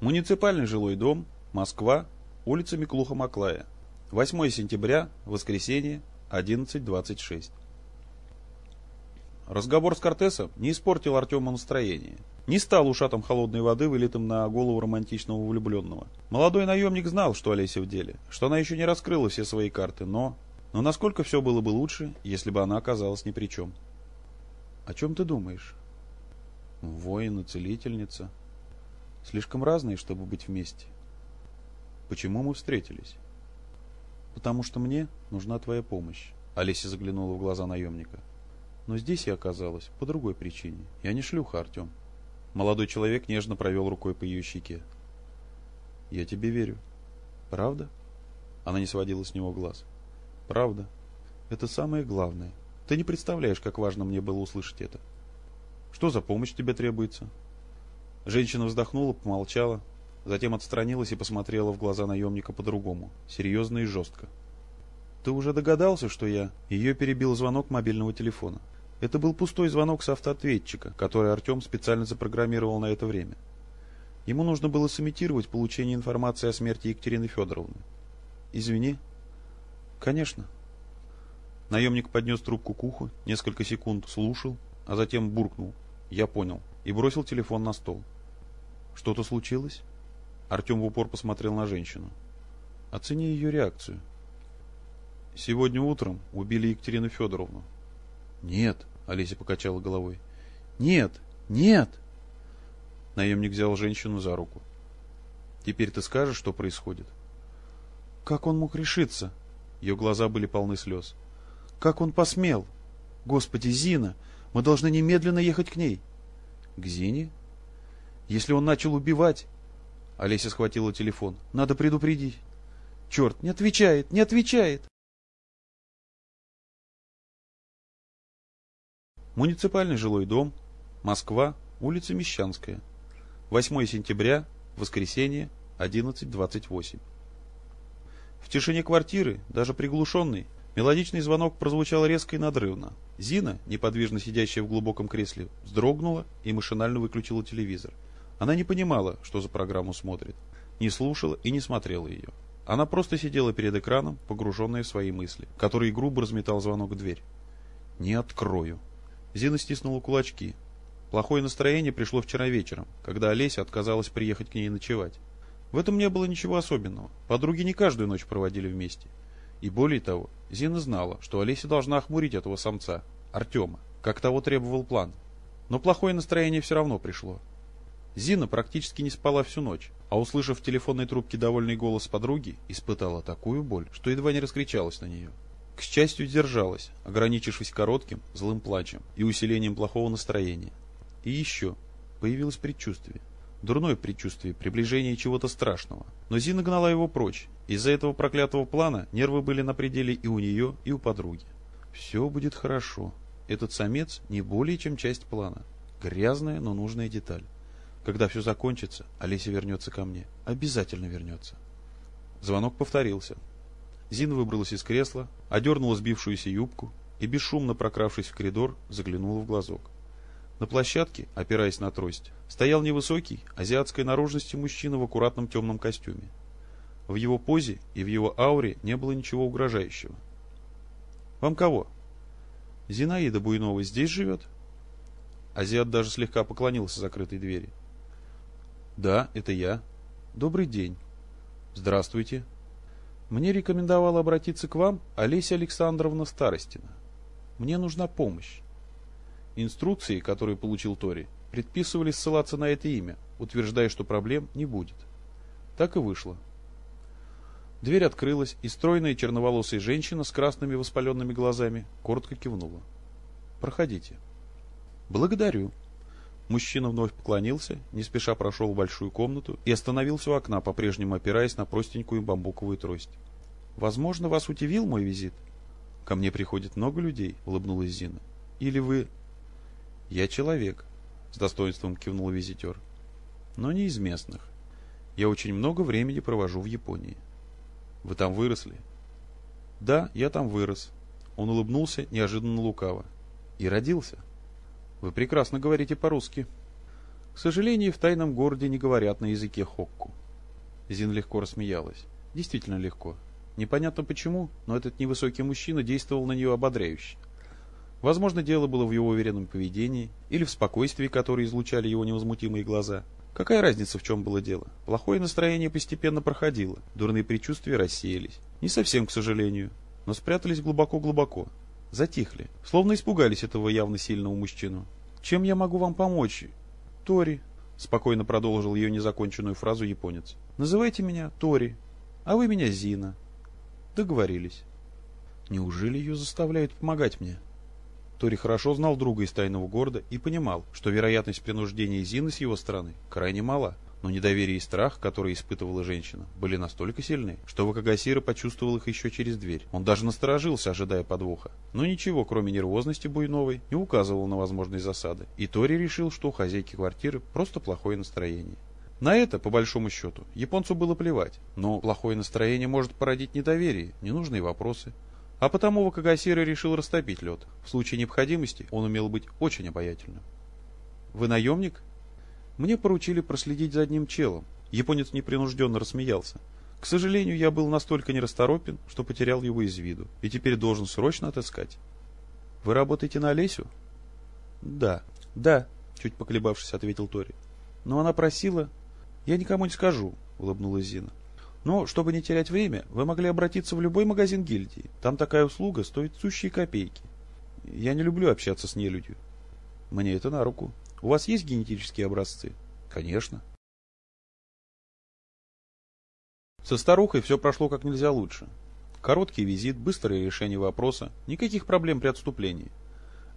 Муниципальный жилой дом, Москва, улица Миклуха-Маклая. 8 сентября, воскресенье, 11.26. Разговор с Кортесом не испортил Артему настроение. Не стал ушатом холодной воды, вылитым на голову романтичного влюбленного. Молодой наемник знал, что Олеся в деле, что она еще не раскрыла все свои карты, но... Но насколько все было бы лучше, если бы она оказалась ни при чем. «О чем ты думаешь?» «Воин и целительница», Слишком разные, чтобы быть вместе. Почему мы встретились? Потому что мне нужна твоя помощь. Олеся заглянула в глаза наемника. Но здесь я оказалась по другой причине. Я не шлюха, Артем. Молодой человек нежно провел рукой по ее щеке. Я тебе верю. Правда? Она не сводила с него глаз. Правда. Это самое главное. Ты не представляешь, как важно мне было услышать это. Что за помощь тебе требуется? Женщина вздохнула, помолчала, затем отстранилась и посмотрела в глаза наемника по-другому, серьезно и жестко. «Ты уже догадался, что я...» Ее перебил звонок мобильного телефона. Это был пустой звонок с автоответчика, который Артем специально запрограммировал на это время. Ему нужно было сымитировать получение информации о смерти Екатерины Федоровны. «Извини». «Конечно». Наемник поднес трубку к уху, несколько секунд слушал, а затем буркнул «Я понял» и бросил телефон на стол. Что-то случилось? Артем в упор посмотрел на женщину. Оцени ее реакцию. Сегодня утром убили Екатерину Федоровну. Нет, Олеся покачала головой. Нет, нет. Наемник взял женщину за руку. Теперь ты скажешь, что происходит? Как он мог решиться? Ее глаза были полны слез. Как он посмел? Господи, Зина, мы должны немедленно ехать к ней. К Зине? Если он начал убивать... Олеся схватила телефон. Надо предупредить. Черт, не отвечает, не отвечает. Муниципальный жилой дом, Москва, улица Мещанская. 8 сентября, воскресенье, 11.28. В тишине квартиры, даже приглушенный, мелодичный звонок прозвучал резко и надрывно. Зина, неподвижно сидящая в глубоком кресле, вздрогнула и машинально выключила телевизор. Она не понимала, что за программу смотрит, не слушала и не смотрела ее. Она просто сидела перед экраном, погруженная в свои мысли, которые грубо разметал звонок в дверь. «Не открою». Зина стиснула кулачки. Плохое настроение пришло вчера вечером, когда Олеся отказалась приехать к ней ночевать. В этом не было ничего особенного. Подруги не каждую ночь проводили вместе. И более того, Зина знала, что Олеся должна охмурить этого самца, Артема, как того требовал план. Но плохое настроение все равно пришло. Зина практически не спала всю ночь, а услышав в телефонной трубке довольный голос подруги, испытала такую боль, что едва не раскричалась на нее. К счастью, держалась, ограничившись коротким, злым плачем и усилением плохого настроения. И еще появилось предчувствие. Дурное предчувствие приближения чего-то страшного. Но Зина гнала его прочь. Из-за этого проклятого плана нервы были на пределе и у нее, и у подруги. Все будет хорошо. Этот самец не более чем часть плана. Грязная, но нужная деталь. Когда все закончится, Олеся вернется ко мне. Обязательно вернется. Звонок повторился. Зина выбралась из кресла, одернула сбившуюся юбку и, бесшумно прокравшись в коридор, заглянула в глазок. На площадке, опираясь на трость, стоял невысокий, азиатской наружности мужчина в аккуратном темном костюме. В его позе и в его ауре не было ничего угрожающего. «Вам кого?» «Зинаида Буйнова здесь живет?» Азиат даже слегка поклонился закрытой двери. Да, это я. Добрый день. Здравствуйте. Мне рекомендовала обратиться к вам Олеся Александровна Старостина. Мне нужна помощь. Инструкции, которые получил Тори, предписывали ссылаться на это имя, утверждая, что проблем не будет. Так и вышло. Дверь открылась, и стройная черноволосая женщина с красными воспаленными глазами коротко кивнула. «Проходите». «Благодарю», Мужчина вновь поклонился, не спеша прошел в большую комнату и остановился у окна, по-прежнему опираясь на простенькую бамбуковую трость. «Возможно, вас удивил мой визит?» «Ко мне приходит много людей», — улыбнулась Зина. «Или вы...» «Я человек», — с достоинством кивнул визитер. «Но не из местных. Я очень много времени провожу в Японии». «Вы там выросли?» «Да, я там вырос». Он улыбнулся неожиданно лукаво. «И родился?» Вы прекрасно говорите по-русски. К сожалению, в тайном городе не говорят на языке хокку. Зин легко рассмеялась. Действительно легко. Непонятно почему, но этот невысокий мужчина действовал на нее ободряюще. Возможно, дело было в его уверенном поведении или в спокойствии, которое излучали его невозмутимые глаза. Какая разница, в чем было дело? Плохое настроение постепенно проходило, дурные предчувствия рассеялись. Не совсем, к сожалению, но спрятались глубоко-глубоко. Затихли, словно испугались этого явно сильного мужчину. «Чем я могу вам помочь?» «Тори», — спокойно продолжил ее незаконченную фразу японец. «Называйте меня Тори, а вы меня Зина». Договорились. Неужели ее заставляют помогать мне? Тори хорошо знал друга из тайного города и понимал, что вероятность принуждения Зины с его стороны крайне мала. Но недоверие и страх, которые испытывала женщина, были настолько сильны, что Вакагасира почувствовал их еще через дверь. Он даже насторожился, ожидая подвоха. Но ничего, кроме нервозности Буйновой, не указывал на возможные засады. И Тори решил, что у хозяйки квартиры просто плохое настроение. На это, по большому счету, японцу было плевать. Но плохое настроение может породить недоверие, ненужные вопросы, а потому Вакагасира решил растопить лед. В случае необходимости он умел быть очень обаятельным. «Вы наемник?» «Мне поручили проследить за одним челом». Японец непринужденно рассмеялся. «К сожалению, я был настолько нерасторопен, что потерял его из виду, и теперь должен срочно отыскать». «Вы работаете на Олесю?» «Да, да», — чуть поколебавшись, ответил Тори. «Но она просила...» «Я никому не скажу», — улыбнулась Зина. Но, чтобы не терять время, вы могли обратиться в любой магазин гильдии. Там такая услуга стоит сущие копейки. Я не люблю общаться с нелюдью. Мне это на руку. У вас есть генетические образцы? Конечно. Со старухой все прошло как нельзя лучше. Короткий визит, быстрое решение вопроса, никаких проблем при отступлении.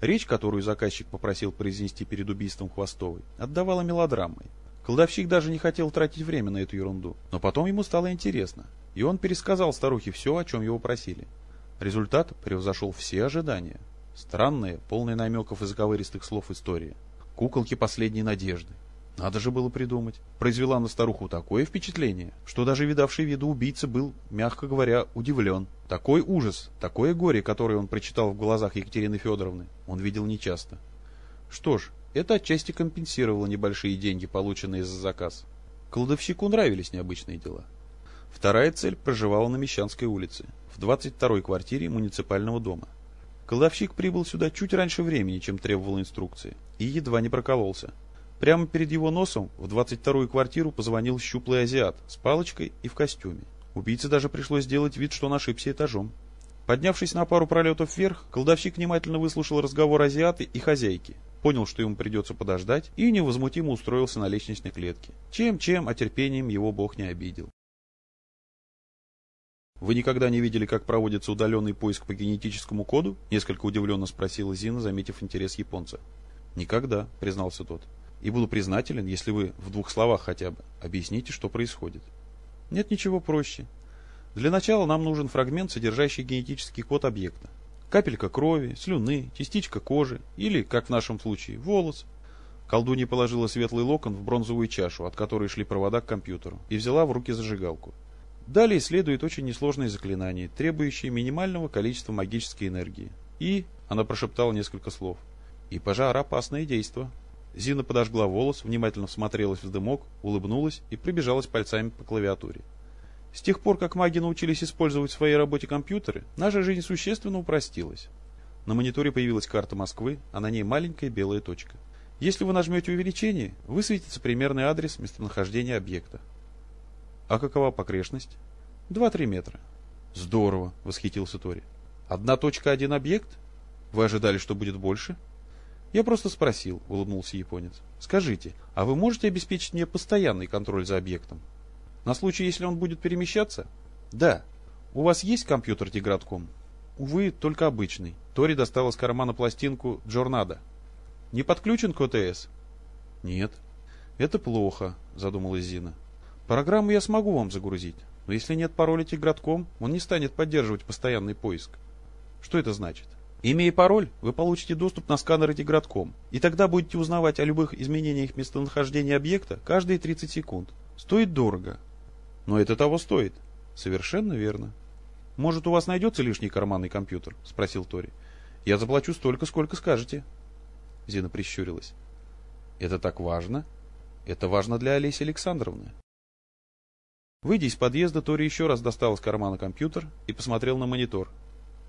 Речь, которую заказчик попросил произнести перед убийством Хвостовой, отдавала мелодрамой. Кладовщик даже не хотел тратить время на эту ерунду, но потом ему стало интересно, и он пересказал старухе все, о чем его просили. Результат превзошел все ожидания. Странные, полные намеков и заковыристых слов истории. Куколки последней надежды. Надо же было придумать. Произвела на старуху такое впечатление, что даже видавший виду убийца был, мягко говоря, удивлен. Такой ужас, такое горе, которое он прочитал в глазах Екатерины Федоровны, он видел нечасто. Что ж, это отчасти компенсировало небольшие деньги, полученные за заказ. Кладовщику нравились необычные дела. Вторая цель проживала на Мещанской улице, в 22-й квартире муниципального дома. Кладовщик прибыл сюда чуть раньше времени, чем требовал инструкции, и едва не прокололся. Прямо перед его носом в 22-ю квартиру позвонил щуплый азиат с палочкой и в костюме. Убийце даже пришлось сделать вид, что он ошибся этажом. Поднявшись на пару пролетов вверх, колдовщик внимательно выслушал разговор азиаты и хозяйки, понял, что ему придется подождать, и невозмутимо устроился на лестничной клетке. Чем-чем, а терпением его бог не обидел. «Вы никогда не видели, как проводится удаленный поиск по генетическому коду?» — несколько удивленно спросила Зина, заметив интерес японца. «Никогда», — признался тот. «И буду признателен, если вы в двух словах хотя бы объясните, что происходит». «Нет ничего проще. Для начала нам нужен фрагмент, содержащий генетический код объекта. Капелька крови, слюны, частичка кожи или, как в нашем случае, волос. Колдунья положила светлый локон в бронзовую чашу, от которой шли провода к компьютеру, и взяла в руки зажигалку. Далее следует очень несложное заклинание, требующее минимального количества магической энергии. И, она прошептала несколько слов, и пожар опасное действо. Зина подожгла волос, внимательно всмотрелась в дымок, улыбнулась и пробежалась пальцами по клавиатуре. С тех пор, как маги научились использовать в своей работе компьютеры, наша жизнь существенно упростилась. На мониторе появилась карта Москвы, а на ней маленькая белая точка. Если вы нажмете увеличение, высветится примерный адрес местонахождения объекта. А какова погрешность? 2-3 метра. Здорово, восхитился Тори. Одна точка, один объект? Вы ожидали, что будет больше? Я просто спросил, улыбнулся японец. Скажите, а вы можете обеспечить мне постоянный контроль за объектом? На случай, если он будет перемещаться? Да. У вас есть компьютер Тигратком? Увы, только обычный. Тори достал из кармана пластинку Джорнада. Не подключен к ОТС? Нет. Это плохо, задумалась Зина. Программу я смогу вам загрузить, но если нет пароля Тигратком, он не станет поддерживать постоянный поиск. Что это значит? Имея пароль, вы получите доступ на сканеры Тигратком, и тогда будете узнавать о любых изменениях местонахождения объекта каждые 30 секунд. Стоит дорого, но это того стоит. Совершенно верно. Может, у вас найдется лишний карманный компьютер? Спросил Тори. Я заплачу столько, сколько скажете. Зина прищурилась. Это так важно? Это важно для Олеси Александровны. Выйдя из подъезда, Тори еще раз достал из кармана компьютер и посмотрел на монитор.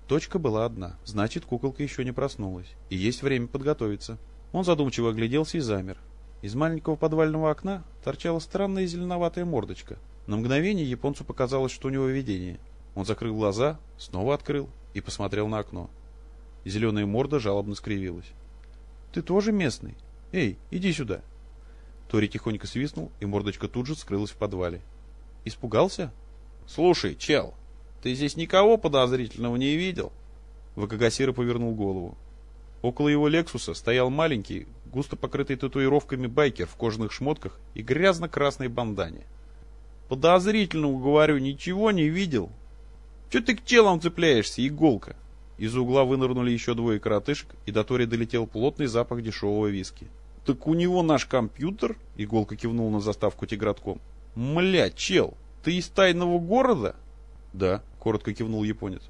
Точка была одна, значит, куколка еще не проснулась, и есть время подготовиться. Он задумчиво огляделся и замер. Из маленького подвального окна торчала странная зеленоватая мордочка. На мгновение японцу показалось, что у него видение. Он закрыл глаза, снова открыл и посмотрел на окно. Зеленая морда жалобно скривилась. «Ты тоже местный? Эй, иди сюда!» Тори тихонько свистнул, и мордочка тут же скрылась в подвале. «Испугался?» «Слушай, чел, ты здесь никого подозрительного не видел?» Вакагасира повернул голову. Около его «Лексуса» стоял маленький, густо покрытый татуировками байкер в кожаных шмотках и грязно-красной бандане. «Подозрительного, говорю, ничего не видел. Че ты к челам цепляешься, иголка?» Из угла вынырнули еще двое коротышек, и до Тори долетел плотный запах дешевого виски. «Так у него наш компьютер?» — Иголка кивнул на заставку тигратком. «Мля, чел, ты из тайного города?» «Да», — коротко кивнул японец.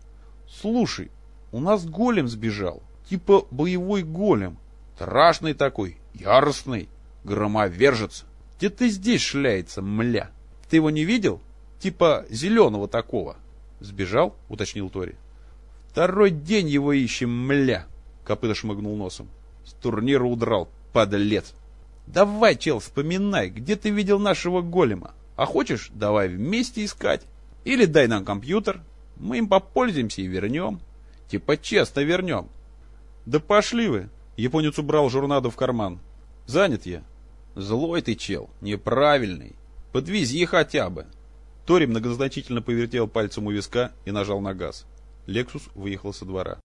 «Слушай, у нас голем сбежал. Типа боевой голем. Страшный такой, яростный, громовержец. Где-то здесь шляется, мля. Ты его не видел? Типа зеленого такого. Сбежал? Уточнил Тори. Второй день его ищем, мля. Копыта шмыгнул носом. С турнира удрал, подлец. Давай, чел, вспоминай, где ты видел нашего голема. А хочешь, давай вместе искать. Или дай нам компьютер, мы им попользуемся и вернем. Типа честно вернем. Да пошли вы. Японец убрал журнаду в карман. Занят я. Злой ты, чел, неправильный. Подвези хотя бы. Тори многозначительно повертел пальцем у виска и нажал на газ. Лексус выехал со двора.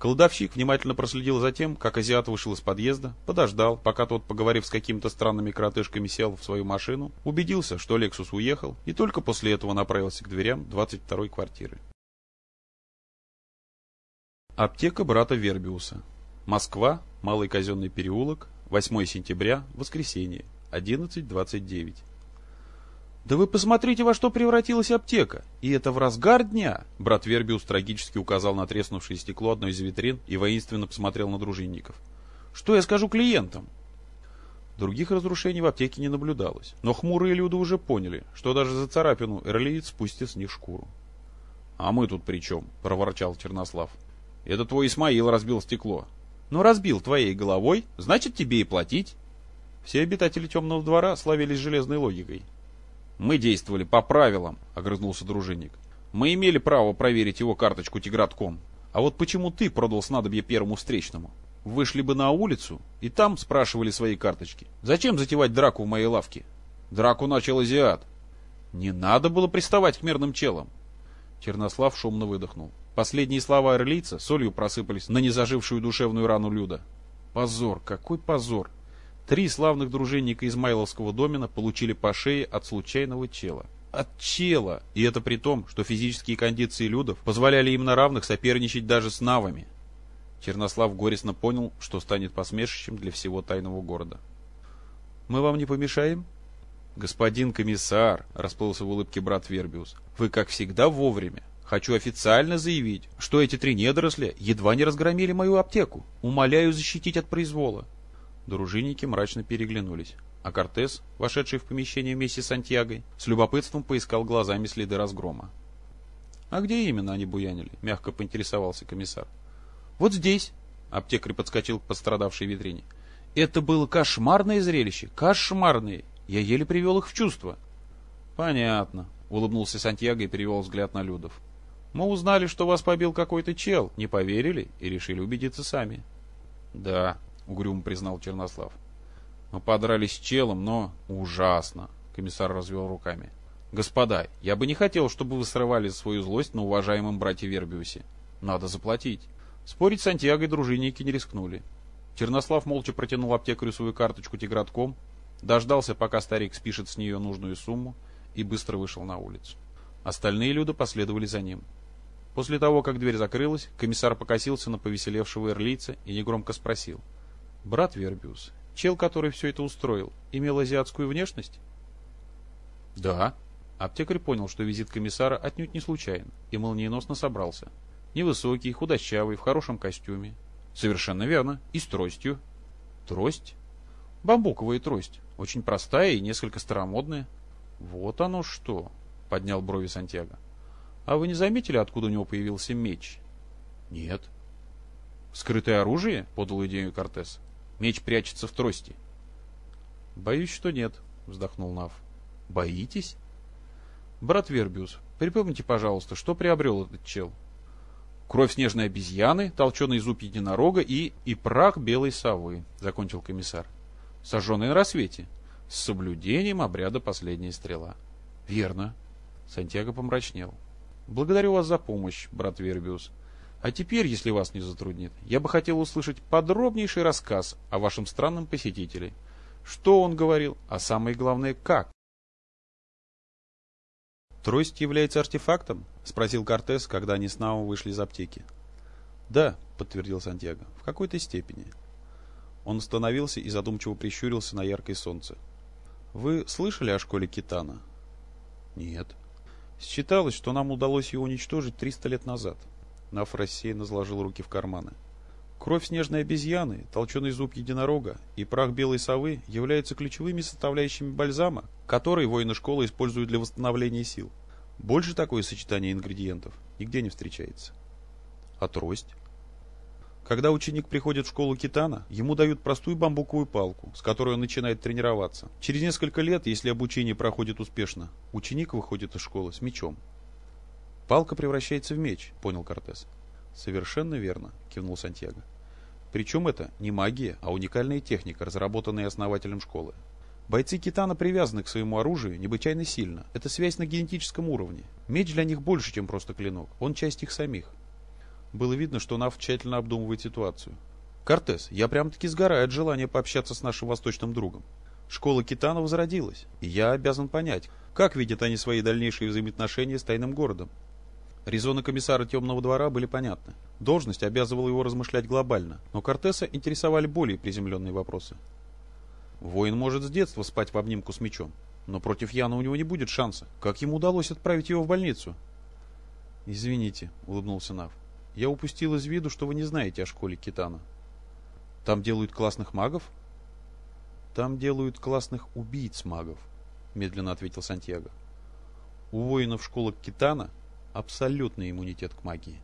Кладовщик внимательно проследил за тем, как азиат вышел из подъезда, подождал, пока тот, поговорив с какими-то странными коротышками, сел в свою машину, убедился, что Лексус уехал, и только после этого направился к дверям 22-й квартиры. Аптека брата Вербиуса. Москва, Малый казенный переулок, 8 сентября, воскресенье, 11.29. «Да вы посмотрите, во что превратилась аптека! И это в разгар дня!» Брат Вербиус трагически указал на треснувшее стекло одной из витрин и воинственно посмотрел на дружинников. «Что я скажу клиентам?» Других разрушений в аптеке не наблюдалось, но хмурые люди уже поняли, что даже за царапину эрлиец спустит с них шкуру. «А мы тут при чем?» — проворчал Чернослав. Это твой Исмаил разбил стекло. Но разбил твоей головой, значит тебе и платить. Все обитатели темного двора славились железной логикой. Мы действовали по правилам, огрызнулся дружинник. Мы имели право проверить его карточку тигратком. А вот почему ты продал снадобье первому встречному? Вышли бы на улицу и там спрашивали свои карточки. Зачем затевать драку в моей лавке? Драку начал азиат. Не надо было приставать к мирным челам. Чернослав шумно выдохнул. Последние слова орлийца солью просыпались на незажившую душевную рану Люда. Позор, какой позор! Три славных дружинника Измайловского домена получили по шее от случайного чела. От чела! И это при том, что физические кондиции Людов позволяли им на равных соперничать даже с навами. Чернослав горестно понял, что станет посмешищем для всего тайного города. «Мы вам не помешаем?» «Господин комиссар», — расплылся в улыбке брат Вербиус, — «вы, как всегда, вовремя. Хочу официально заявить, что эти три недоросля едва не разгромили мою аптеку. Умоляю защитить от произвола. Дружинники мрачно переглянулись, а Кортес, вошедший в помещение вместе с Сантьягой, с любопытством поискал глазами следы разгрома. «А где именно они буянили?» — мягко поинтересовался комиссар. «Вот здесь!» — аптекарь подскочил к пострадавшей витрине. «Это было кошмарное зрелище! Кошмарное! Я еле привел их в чувство!» «Понятно», — улыбнулся Сантьяго и перевел взгляд на Людов. Мы узнали, что вас побил какой-то чел, не поверили и решили убедиться сами. Да, угрюмо признал Чернослав. Мы подрались с челом, но ужасно, комиссар развел руками. Господа, я бы не хотел, чтобы вы срывали свою злость на уважаемом брате Вербиусе. Надо заплатить. Спорить с Сантьяго дружинники не рискнули. Чернослав молча протянул аптекарю свою карточку тигратком, дождался, пока старик спишет с нее нужную сумму, и быстро вышел на улицу. Остальные люди последовали за ним. После того, как дверь закрылась, комиссар покосился на повеселевшего эрлийца и негромко спросил. «Брат Вербиус, чел, который все это устроил, имел азиатскую внешность?» «Да». Аптекарь понял, что визит комиссара отнюдь не случайен, и молниеносно собрался. Невысокий, худощавый, в хорошем костюме. «Совершенно верно. И с тростью». «Трость?» Бамбуковая трость. Очень простая и несколько старомодная. Вот оно что, поднял брови Сантьяго. А вы не заметили, откуда у него появился меч? Нет. Скрытое оружие? Подал идею Кортес. Меч прячется в трости. Боюсь, что нет, вздохнул Нав. Боитесь? Брат Вербиус, припомните, пожалуйста, что приобрел этот чел? Кровь снежной обезьяны, толченый зуб единорога и... и прах белой совы, закончил комиссар. Сожженный на рассвете, с соблюдением обряда последняя стрела. Верно. Сантьяго помрачнел. Благодарю вас за помощь, брат Вербиус. А теперь, если вас не затруднит, я бы хотел услышать подробнейший рассказ о вашем странном посетителе. Что он говорил, а самое главное, как? «Трость является артефактом?» — спросил Кортес, когда они с Нао вышли из аптеки. «Да», — подтвердил Сантьяго, — «в какой-то степени». Он остановился и задумчиво прищурился на яркое солнце. «Вы слышали о школе Китана?» «Нет». «Считалось, что нам удалось ее уничтожить 300 лет назад». Наф рассеянно заложил руки в карманы. Кровь снежной обезьяны, толченый зуб единорога и прах белой совы являются ключевыми составляющими бальзама, который воины школы используют для восстановления сил. Больше такое сочетание ингредиентов нигде не встречается. А трость? Когда ученик приходит в школу Китана, ему дают простую бамбуковую палку, с которой он начинает тренироваться. Через несколько лет, если обучение проходит успешно, ученик выходит из школы с мечом. Палка превращается в меч, понял Кортес. Совершенно верно, кивнул Сантьяго. Причем это не магия, а уникальная техника, разработанная основателем школы. Бойцы Китана привязаны к своему оружию необычайно сильно. Это связь на генетическом уровне. Меч для них больше, чем просто клинок. Он часть их самих. Было видно, что Нав тщательно обдумывает ситуацию. «Кортес, я прям-таки сгораю от желания пообщаться с нашим восточным другом. Школа Китана возродилась, и я обязан понять, как видят они свои дальнейшие взаимоотношения с тайным городом. Резоны комиссара Темного двора были понятны. Должность обязывала его размышлять глобально, но Кортеса интересовали более приземленные вопросы. Воин может с детства спать в обнимку с мечом, но против Яна у него не будет шанса. Как ему удалось отправить его в больницу? «Извините», — улыбнулся Нав. «Я упустил из виду, что вы не знаете о школе Китана. Там делают классных магов?» «Там делают классных убийц-магов», — медленно ответил Сантьяго. «У воинов школы Китана абсолютный иммунитет к магии.